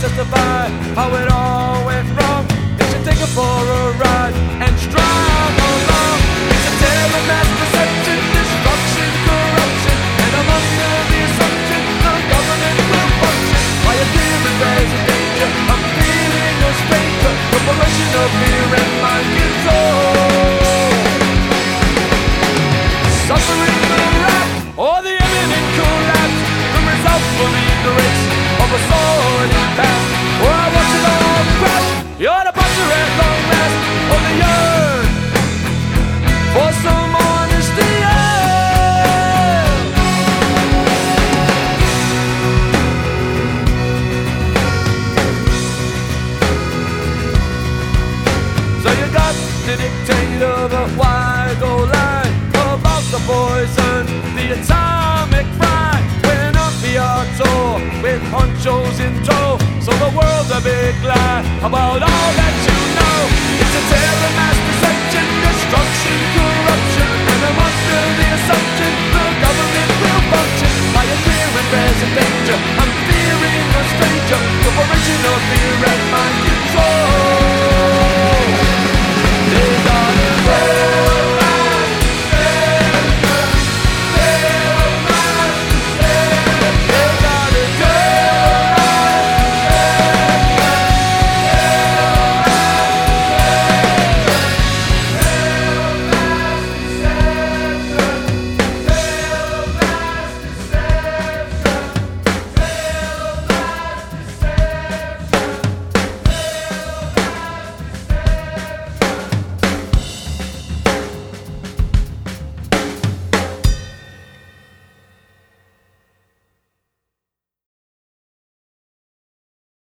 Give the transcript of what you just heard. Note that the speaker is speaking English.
testify how it all went wrong. They should take it for a ride and strong along. Tour with honchos in tow. So the world's a big lie about all that you know. It's a of mass deception, destruction, corruption, and I'm under the assumption the government will function by a clear and present danger. I'm fearing a stranger, corporation of fear